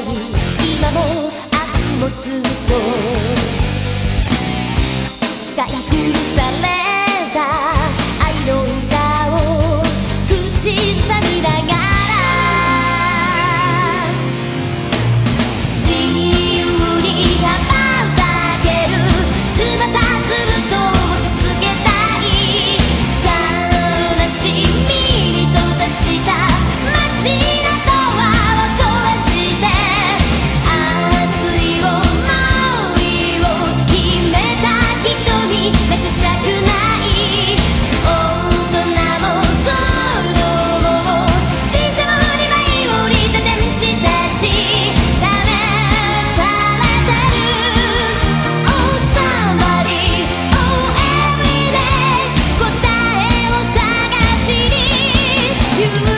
い。今も明日もずっと。you.